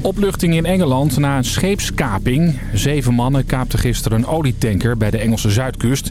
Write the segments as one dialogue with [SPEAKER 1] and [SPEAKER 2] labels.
[SPEAKER 1] Opluchting in Engeland na een scheepskaping. Zeven mannen kaapten gisteren een olietanker bij de Engelse zuidkust.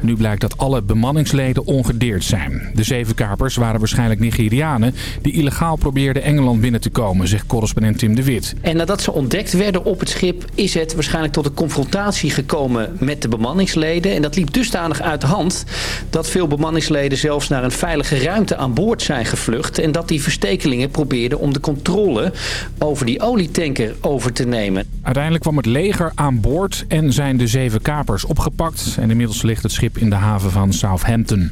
[SPEAKER 1] Nu blijkt dat alle bemanningsleden ongedeerd zijn. De zeven kapers waren waarschijnlijk Nigerianen... die illegaal probeerden Engeland binnen te komen, zegt correspondent Tim de Wit.
[SPEAKER 2] En nadat ze ontdekt werden op het schip... is het waarschijnlijk tot een confrontatie gekomen met de bemanningsleden. En dat liep dusdanig uit de hand... dat veel bemanningsleden zelfs naar een veilige ruimte aan boord zijn gevlucht... en dat die verstekelingen probeerden om de controle over die olietanker over te nemen.
[SPEAKER 1] Uiteindelijk kwam het leger aan boord en zijn de zeven kapers opgepakt. En inmiddels ligt het schip in de haven van Southampton.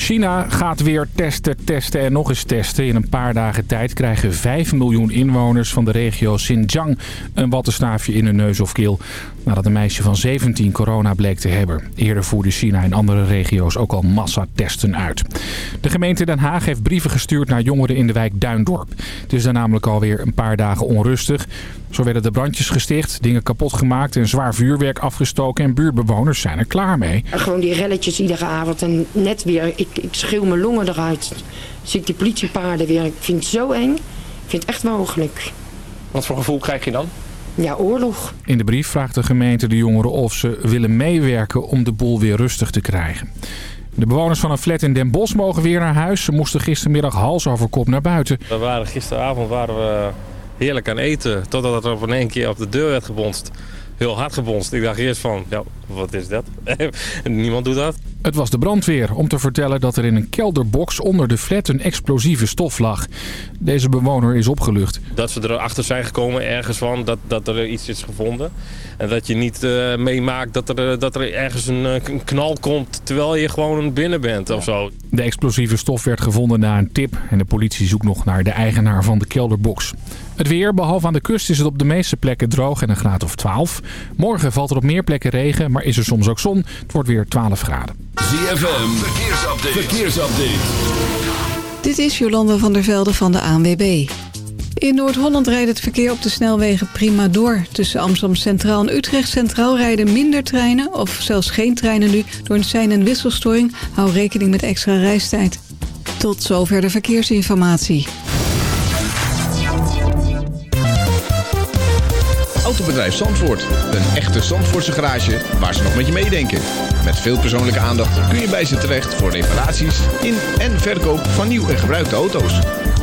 [SPEAKER 1] China gaat weer testen, testen en nog eens testen. In een paar dagen tijd krijgen 5 miljoen inwoners van de regio Xinjiang een wattenstaafje in hun neus of keel. Nadat een meisje van 17 corona bleek te hebben. Eerder voerde China in andere regio's ook al massatesten uit. De gemeente Den Haag heeft brieven gestuurd naar jongeren in de wijk Duindorp. Het is daar namelijk alweer een paar dagen onrustig. Zo werden de brandjes gesticht, dingen kapot gemaakt en zwaar vuurwerk afgestoken. En buurtbewoners zijn er klaar mee.
[SPEAKER 3] Gewoon die relletjes iedere avond en net weer, ik, ik schreeuw mijn longen eruit. Zie ik die politiepaarden weer, ik vind het zo eng. Ik vind het echt mogelijk.
[SPEAKER 4] Wat voor gevoel krijg je dan?
[SPEAKER 3] Ja, oorlog.
[SPEAKER 1] In de brief vraagt de gemeente de jongeren of ze willen meewerken om de boel weer rustig te krijgen. De bewoners van een flat in Den Bosch mogen weer naar huis. Ze moesten gistermiddag hals over kop naar buiten.
[SPEAKER 5] We waren, gisteravond waren we heerlijk aan eten. Totdat er op in één keer op de deur werd gebonst. Heel hard gebonst. Ik dacht eerst van, ja, wat is dat? Niemand doet dat.
[SPEAKER 1] Het was de brandweer om te vertellen dat er in een kelderbox onder de flat een explosieve stof lag. Deze bewoner is opgelucht.
[SPEAKER 5] Dat ze erachter zijn gekomen ergens van dat, dat er iets is gevonden. En dat je niet uh, meemaakt dat er, dat er ergens een, een, knal komt terwijl je gewoon binnen bent of zo.
[SPEAKER 1] De explosieve stof werd gevonden na een tip en de politie zoekt nog naar de eigenaar van de kelderbox. Het weer, behalve aan de kust, is het op de meeste plekken droog en een graad of 12. Morgen valt er op meer plekken regen, maar is er soms ook zon. Het wordt weer 12 graden.
[SPEAKER 6] ZFM, verkeersupdate. verkeersupdate.
[SPEAKER 7] Dit is Jolanda van der Velde van de ANWB. In Noord-Holland rijdt het verkeer op de snelwegen prima door. Tussen Amsterdam Centraal en Utrecht Centraal rijden minder treinen... of zelfs geen treinen nu door een sein- en wisselstoring. Hou rekening met extra reistijd. Tot zover de verkeersinformatie.
[SPEAKER 8] Autobedrijf Zandvoort. Een echte Zandvoortse garage waar ze nog met je meedenken. Met veel persoonlijke aandacht kun je bij ze terecht voor reparaties in en verkoop van nieuw en gebruikte auto's.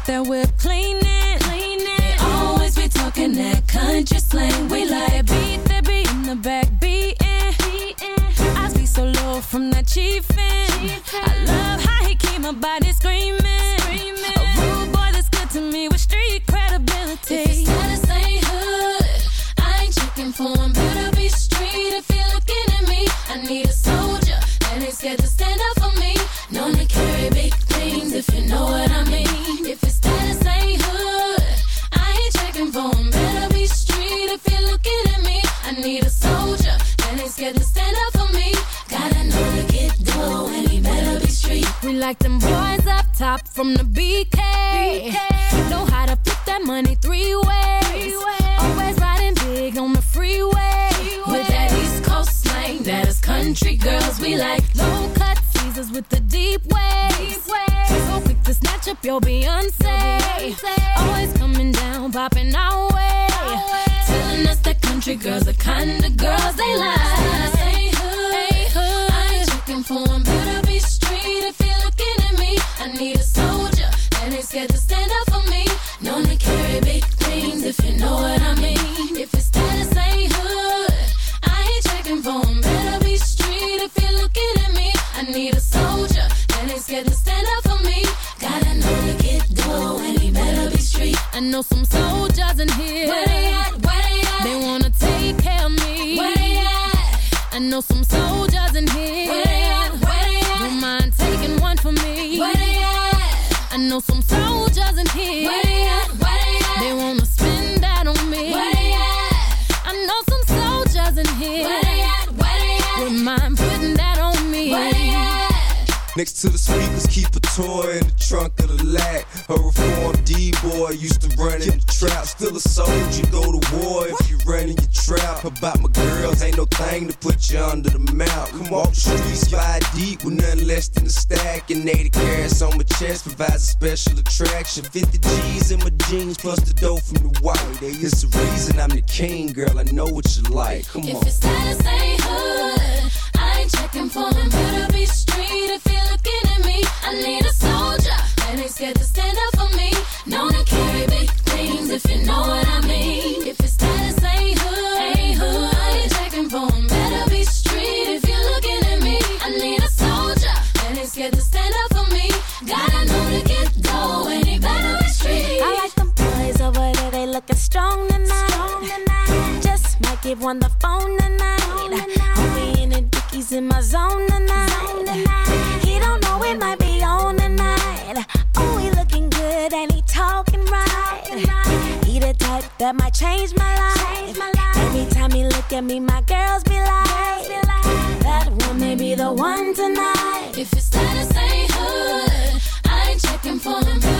[SPEAKER 9] Keep that whip cleaning, cleaning. They always be talking that country slang. We like beat that beat in the back beating, beating. I be so low from that chiefin'. I love how he keep my body screaming. We like them boys up top from the BK. Know how to flip that money three ways. Always riding big on the freeway. With that East Coast slang, that is country girls. We like low cut Caesars with the deep waves. So quick to snatch up your Beyonce. Always coming down, popping our way. Telling us that country girls are kind of girls they like. Some soldiers
[SPEAKER 10] About my girls, ain't no thing to put you under the mount. Come walk the streets five deep with nothing less than a stack. And 80 carats on my chest provides a special attraction. 50 G's in my jeans plus the dough from the white. It's the reason I'm the king, girl. I know what you like. Come
[SPEAKER 9] If
[SPEAKER 10] on.
[SPEAKER 9] it's status ain't hood, I ain't checking for 'em. Better be street if you're looking at me. I need a soldier that ain't scared to stand up for me. Known to carry big things if you know what I mean.
[SPEAKER 11] Give one the phone tonight. Homie in the dickies in my zone tonight. He don't know it might be on tonight. Oh, he looking good and he talking right. He the type that might change my life. Every time he look at me, my girls be like, that one may be the one tonight.
[SPEAKER 9] If it's status ain't hood, I ain't checking for 'em.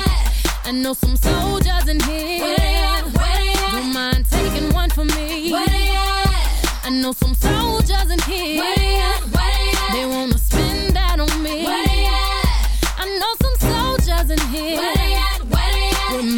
[SPEAKER 9] I know some soldiers in here. Where they at? Where they at? Don't mind taking one for me. Where they at? I know some soldiers in here. Where they at? Where they at? They wanna spend that on me. Where they at? I know some soldiers in here. Where they at? Where they at? Don't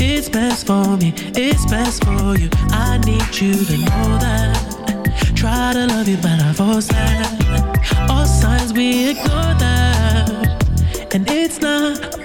[SPEAKER 12] It's best for me, it's best for you. I need you to know that. Try to love you, but I force that. All signs we ignore that. And it's not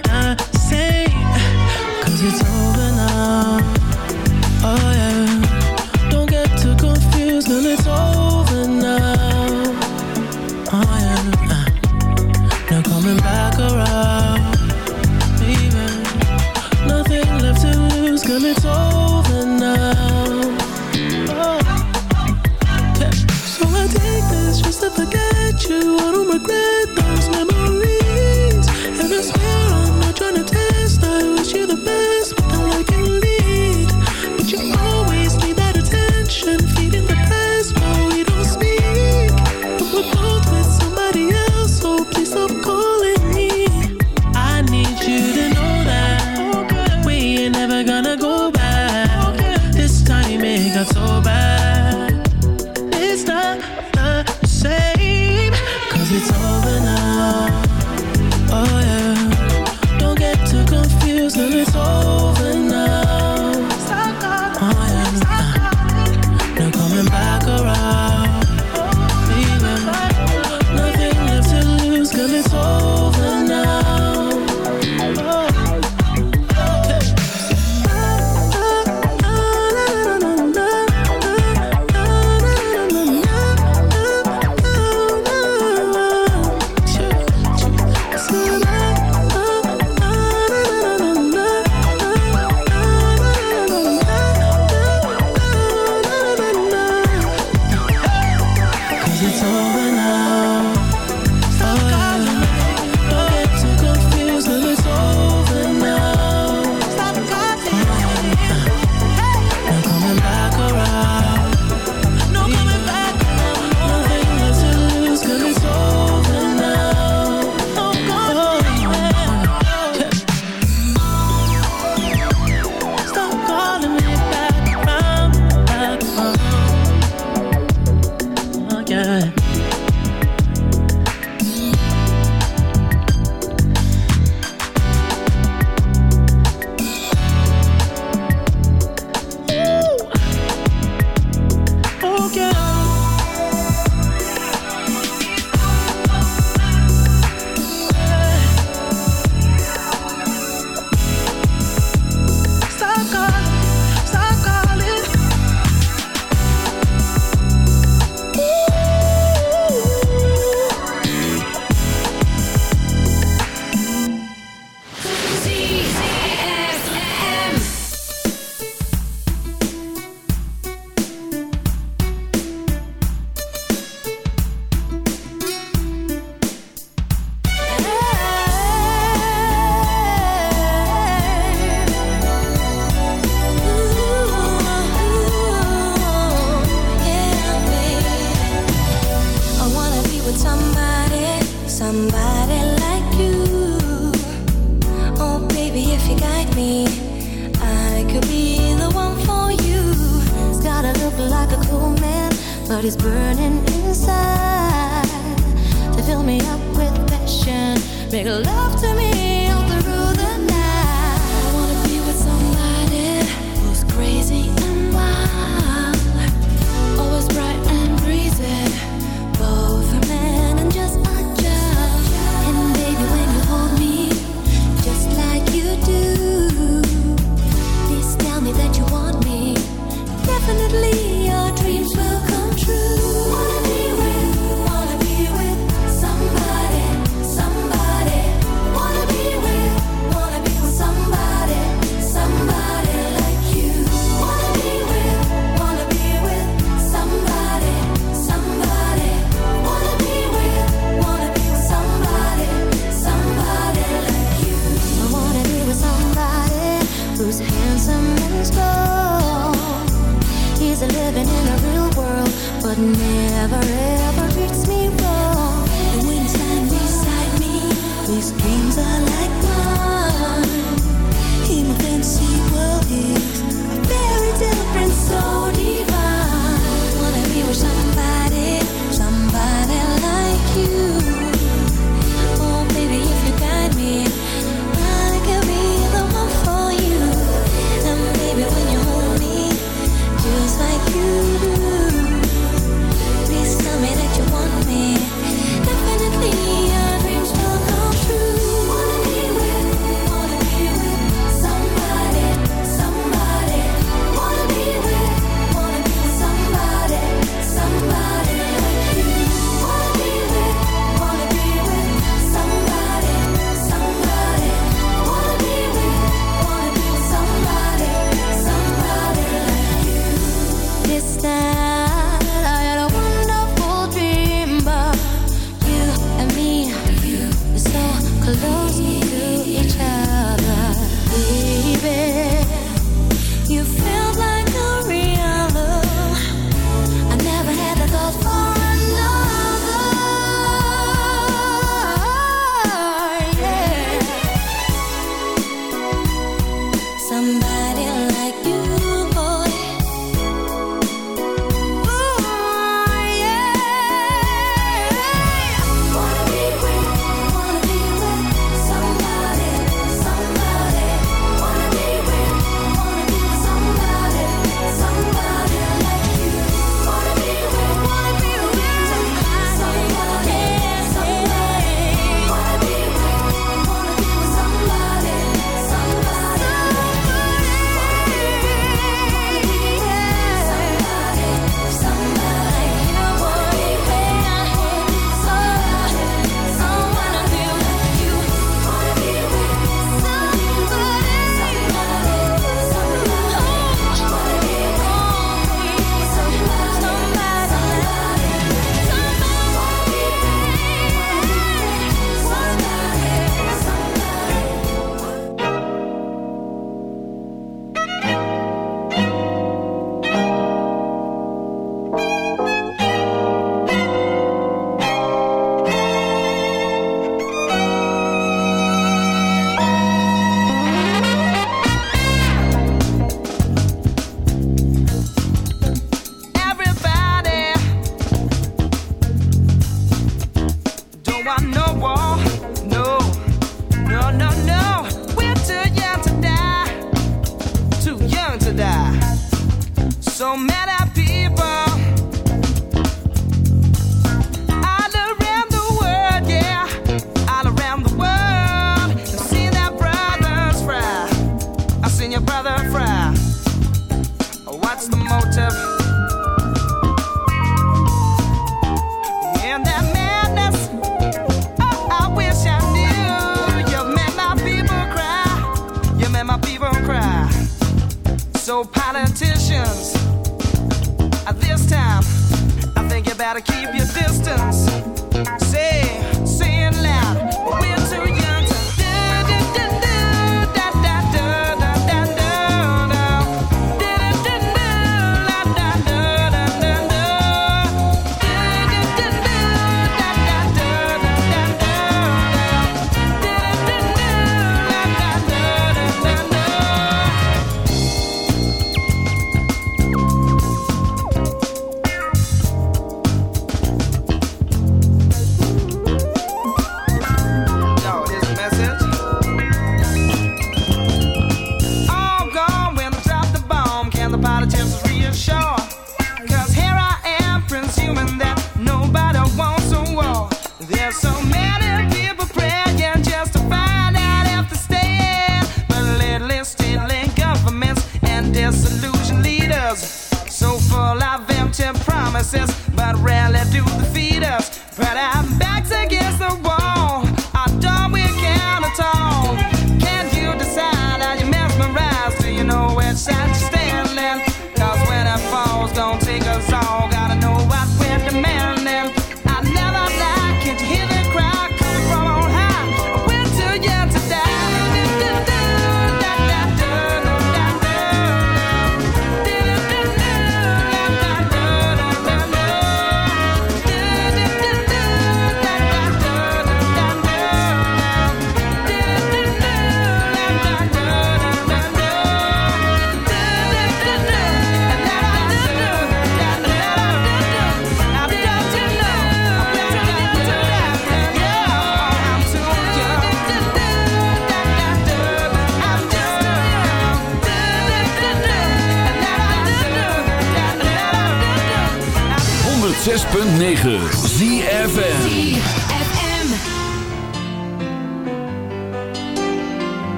[SPEAKER 12] 9.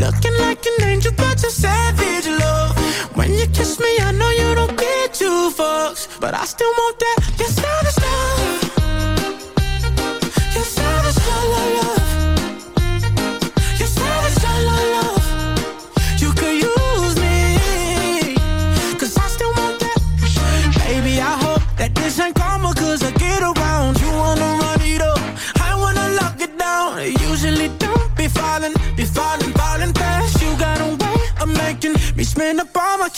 [SPEAKER 12] Looking like an angel, but you're savage, love. When you kiss me, I know you don't get two fucks. But I still want that. Yes, sound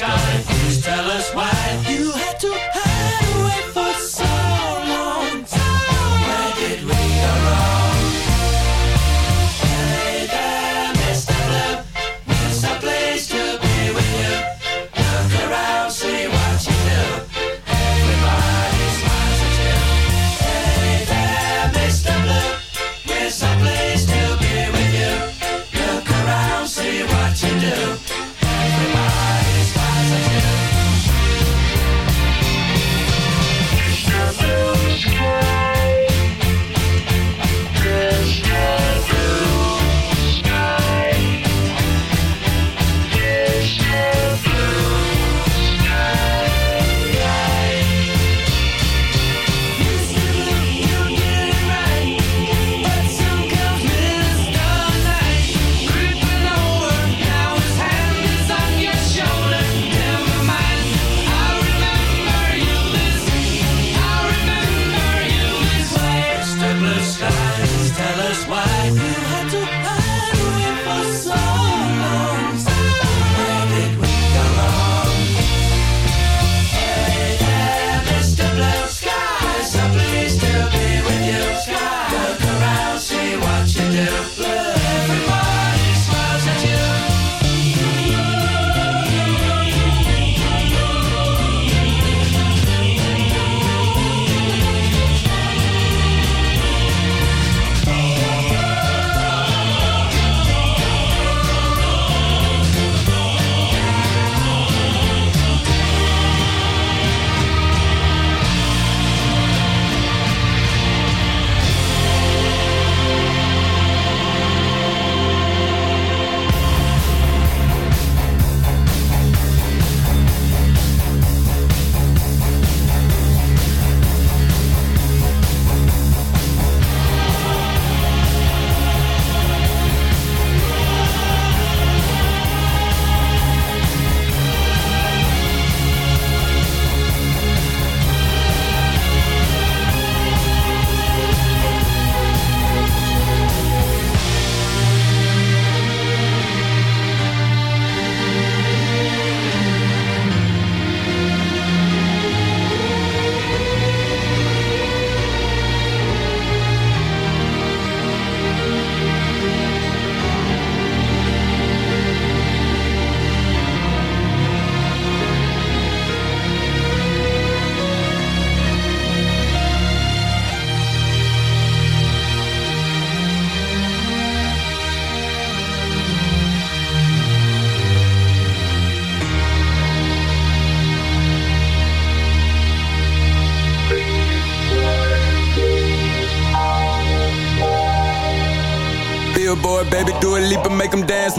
[SPEAKER 13] shine.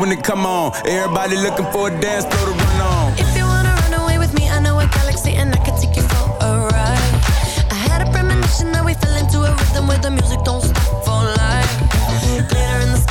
[SPEAKER 13] when it come on. Everybody looking for a dance floor to run on.
[SPEAKER 11] If you wanna run away with me, I know a galaxy and I can take you for a ride. I had a premonition that we fell into a rhythm where the music don't stop for life. Glitter in the sky.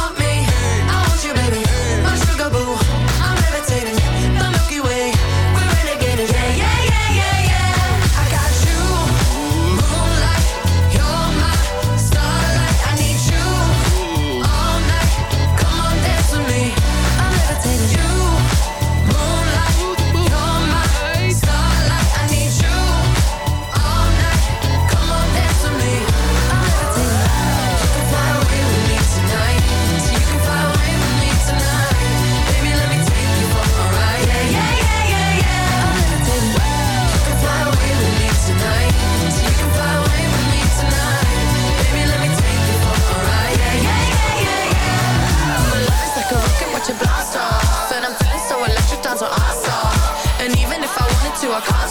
[SPEAKER 14] you a
[SPEAKER 15] cause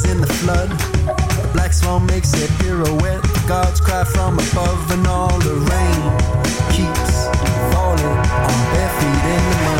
[SPEAKER 15] dies in the
[SPEAKER 16] flood. Black swan makes a pirouette. Gods cry from above, and all the rain keeps falling on bare feet in the mud.